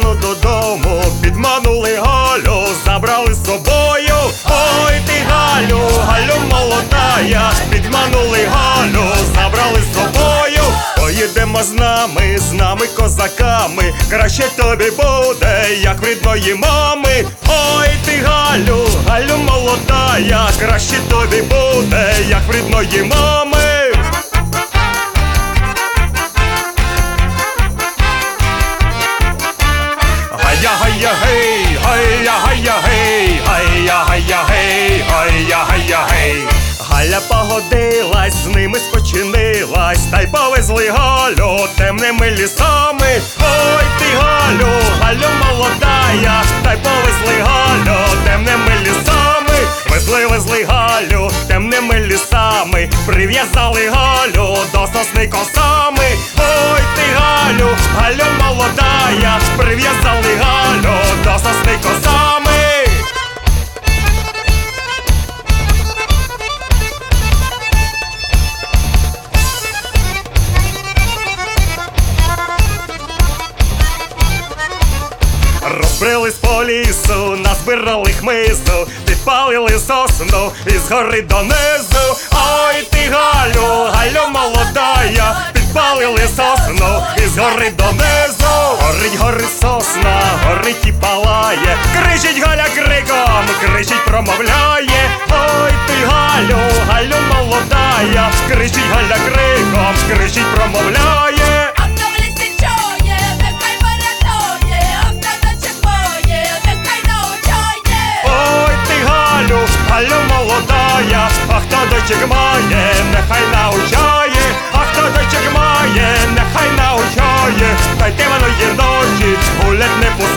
з додому, підманули Галю, забрали з собою. Ой ти Галю, Галю молодая, підманули Галю, забрали з собою. Поїдемо з нами, з нами козаками. Краще тобі буде, як в рідної мами. Ой ти Галю, Галю молодая, краще тобі буде, як в рідної мами. Галя погодилась, з ними спочинилась, та й повезли Галю темними лісами. Ой ти Галю, Галю молодая, та й повезли Галю темними лісами. Везли, везли Галю темними лісами, прив'язали Галю до сосни косами. Розбрились по лісу, назбирали хмизу, підпалили сосну із гори донизу. Ой ти Галю, Галю молодая, підпалили сосну із гори донизу. Горить, горить сосна, горить і палає. Кричить Галя криком, кричить, промовляє. Ой ти Галю, Галю молодая, кричить Галя криком, кричить, промовляє. me